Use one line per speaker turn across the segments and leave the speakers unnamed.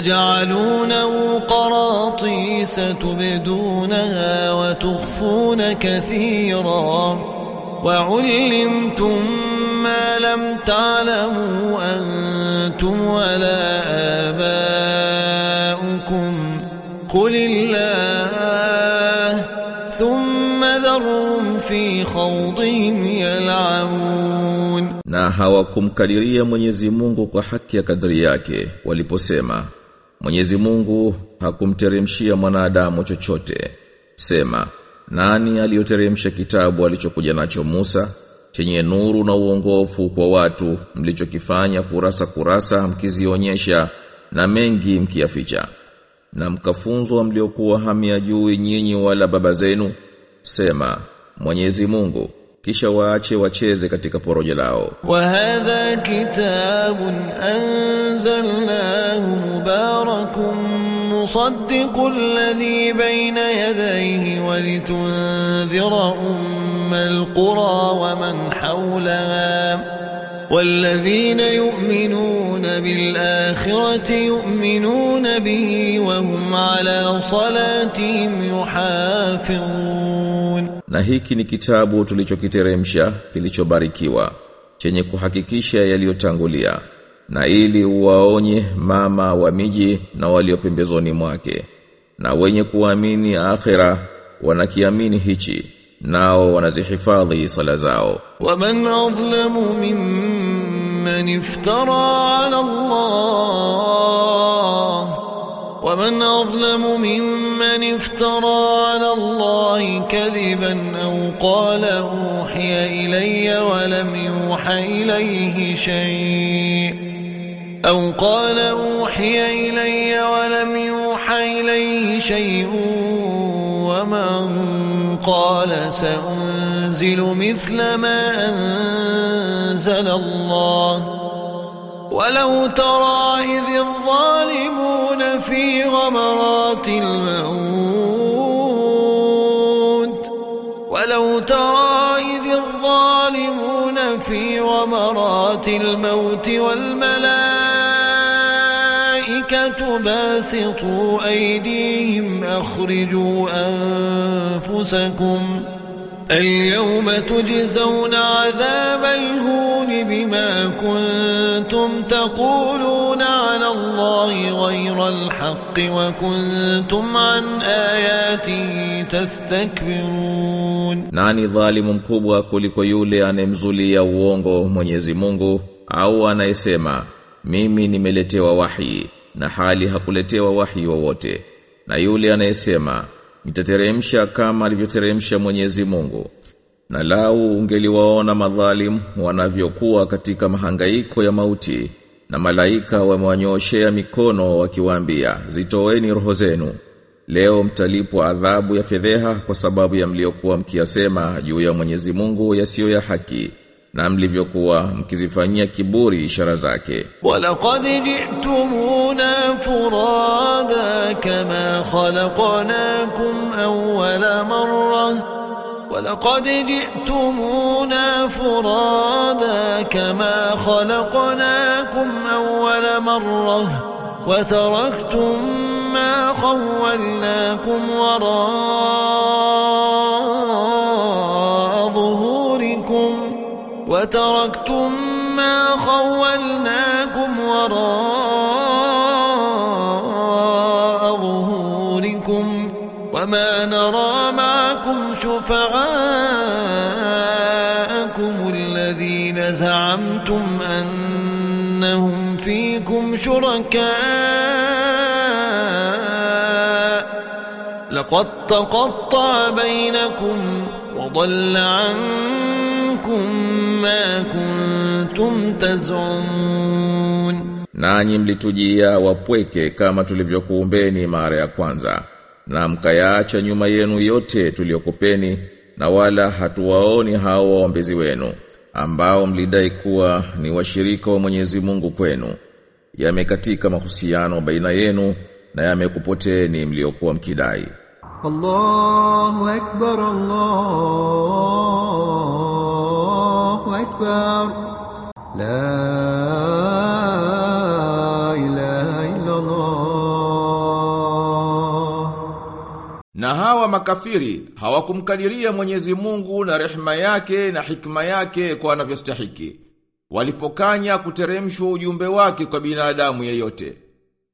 تجعلونه قراطيس تبدونها وتخفون كثيرا وعلمتم ما لم تعلموا أنتم ولا آباؤكم قل الله ثم ذرهم في خوضهم يلعبون
na hawakumkadiria Mwenyezi Mungu kwa haki ya kadri yake waliposema Mwenyezi Mungu hakumteremshia mwanadamu chochote. Sema nani aliyoteremsha kitabu alichokuja nacho Musa chenye nuru na uongofu kwa watu mlichokifanya kurasa kurasa mkizionyesha na mengi mkiyaficha? Na mkafunzwa mliokuwa hamia juu nyinyi wala baba zenu? Sema Mwenyezi Mungu kisha waache wacheze katika porojo lao
وهذا كتاب أنزلناه مبارك مصدق الذي بين يديه ولتنذر أم القرى ومن حولها والذين يؤمنون بالآخرة يؤمنون به وهم على صلاتهم يحافظون
na hiki ni kitabu tulichokiteremsha kilichobarikiwa chenye kuhakikisha yaliyotangulia na ili uwaonye mama wa miji na walio pembezoni mwake na wenye kuamini akhira wanakiamini hichi Nao wanazihifadhi sala zao
ومن أظلم ممن افترى على الله. ومن أظلم ممن افترى على الله كذبا أو قال أوحي إلي ولم يوحى إليه شيء. أو قال أوحي إلي ولم يوحى إليه شيء. ومن قال سأنزل مثل ما أنزل الله. ولو ترى إذ الظالمون في غمرات الموت. ولو ترى إذ الظالمون في غمرات الموت والملائكة باسطوا أيديهم أخرجوا أنفسكم اليوم تجزون عذاب الهون بما كنتم تقولون على الله غير الحق وكنتم عن آياته تستكبرون.
Nani dhalimu mkubwa kuliko yule anemzulia uongo Mwenyezi Mungu au anayesema mimi nimeletewa wahi. Na hali hakuletewa wahi wowote. Na yule anayesema nitateremsha kama alivyoteremsha Mwenyezi Mungu. Na lau ungeliwaona madhalim wanavyokuwa katika mahangaiko ya mauti na malaika wamewanyoshea mikono wakiwaambia zitoeni roho zenu. Leo mtalipwa adhabu ya fedheha kwa sababu ya mliokuwa mkiyasema juu ya Mwenyezi Mungu yasiyo ya haki na mlivyokuwa mkizifanyia kiburi ishara zake.
ولقد جئتمونا فرادا كما خلقناكم أول مرة ولقد جئتمونا فرادا كما خلقناكم أول مرة وتركتم ما خولناكم وراء وتركتم ما خولناكم وراء ظهوركم وما نرى معكم شفعاءكم الذين زعمتم أنهم فيكم شركاء. لقد تقطع بينكم وضل عنكم ما كنتم تزعمون
nanyi mlitujia wapweke kama tulivyokuumbeni mara ya kwanza
na mkayaacha nyuma yenu yote tuliyokupeni na wala hatuwaoni hao waombezi wenu ambao mlidai kuwa ni washirika wa Mwenyezi Mungu kwenu yamekatika mahusiano baina yenu na yamekupoteeni mliokuwa mkidai
الله أكبر الله أكبر لا إله إلا الله
Na hawa makafiri hawakumkadiria Mwenyezi Mungu na rehema yake na hikma yake kwa anavyostahiki. Walipokanya kuteremshwa ujumbe wake kwa binadamu yeyote.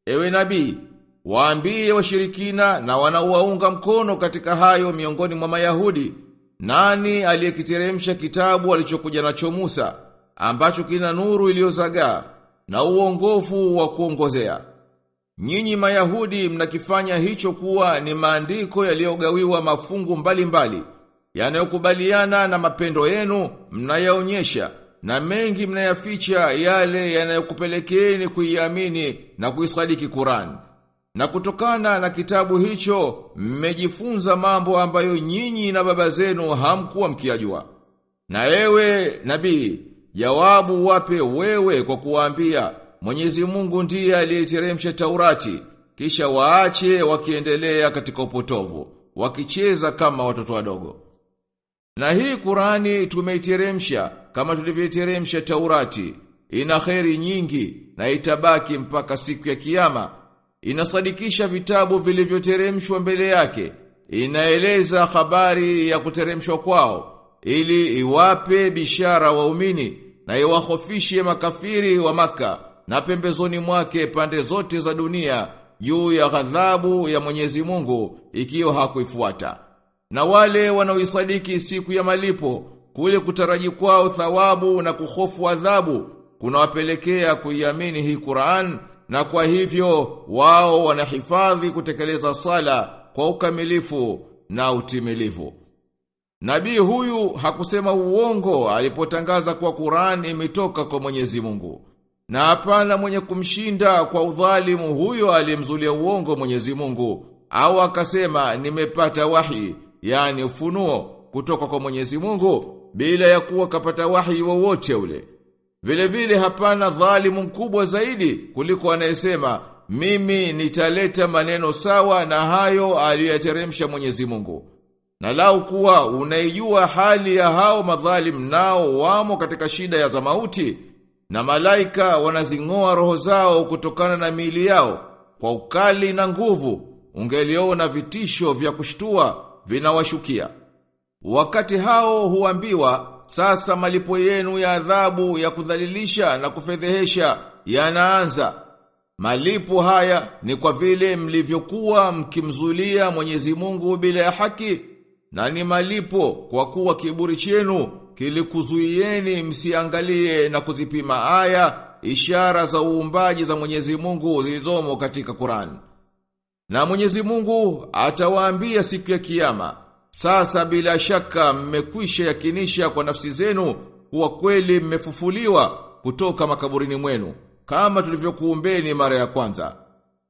Ewe nabii, waambie washirikina na wanaowaunga mkono katika hayo miongoni mwa Mayahudi, nani aliyekiteremsha kitabu alichokuja nacho Musa, ambacho kina nuru iliyozagaa na uongofu wa kuongozea. Nyinyi Mayahudi mnakifanya hicho kuwa ni maandiko yaliyogawiwa mafungu mbalimbali yanayokubaliana na mapendo yenu mnayaonyesha na mengi mnayaficha yale yanayokupelekeni kuiamini na kuisadiki Qur'an. Na kutokana na kitabu hicho mmejifunza mambo ambayo nyinyi na baba zenu hamkuwa mkiyajua. Na ewe nabii, jawabu wape wewe kwa kuwaambia Mwenyezi Mungu ndiye aliyeteremsha Taurati, kisha waache wakiendelea katika upotovu, wakicheza kama watoto wadogo. Na hii Kurani tumeiteremsha kama tulivyoiteremsha Taurati, ina kheri nyingi na itabaki mpaka siku ya kiyama. Inasadikisha vitabu vilivyoteremshwa mbele yake, inaeleza habari ya kuteremshwa kwao ili iwape bishara waumini na iwahofishe makafiri wa maka na pembezoni mwake pande zote za dunia juu ya ghadhabu ya Mwenyezi Mungu ikiwa hakuifuata. Na wale wanaoisadiki siku ya malipo kule kutaraji kwao thawabu na kuhofu adhabu kunawapelekea kuiamini hii Qur'an na kwa hivyo wao wanahifadhi kutekeleza sala kwa ukamilifu na utimilivu. Nabii huyu hakusema uongo alipotangaza kwa Qur'an imetoka kwa Mwenyezi Mungu. Na hapana mwenye kumshinda kwa udhalimu huyo aliyemzulia uongo Mwenyezi Mungu au akasema nimepata wahi yani ufunuo kutoka kwa Mwenyezi Mungu bila ya kuwa kapata wahi wowote ule. Vile vile hapana dhalimu mkubwa zaidi kuliko anayesema mimi nitaleta maneno sawa na hayo aliyoteremsha Mwenyezi Mungu. Na lau kuwa unaijua hali ya hao madhalim nao wamo katika shida ya zamauti na malaika wanazingoa roho zao kutokana na miili yao kwa ukali na nguvu ungeliona vitisho vya kushtua vinawashukia. Wakati hao huambiwa sasa malipo yenu ya adhabu ya kudhalilisha na kufedhehesha yanaanza. Malipo haya ni kwa vile mlivyokuwa mkimzulia Mwenyezi Mungu bila ya haki na ni malipo kwa kuwa kiburi chenu kilikuzuieni msiangalie na kuzipima aya ishara za uumbaji za Mwenyezi Mungu zilizomo katika Qur'an. Na Mwenyezi Mungu atawaambia siku ya kiyama, sasa bila shaka mmekwisha yakinisha kwa nafsi zenu kuwa kweli mmefufuliwa kutoka makaburini mwenu kama tulivyokuumbeni mara ya kwanza.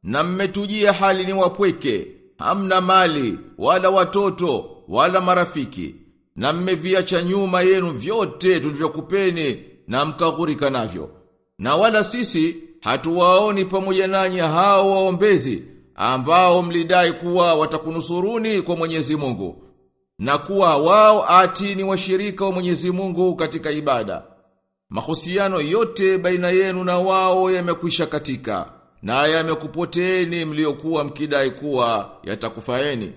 Na mmetujia hali ni wapweke, hamna mali, wala watoto, wala marafiki. Na mmeviacha nyuma yenu vyote tulivyokupeni na mkaghurika navyo. Na wala sisi hatuwaoni pamoja nanyi hao waombezi ambao mlidai kuwa watakunusuruni kwa Mwenyezi Mungu na kuwa wao ati ni washirika wa Mwenyezi Mungu katika ibada. Mahusiano yote baina yenu na wao yamekwisha katika na yamekupoteeni mliokuwa mkidai kuwa yatakufaeni.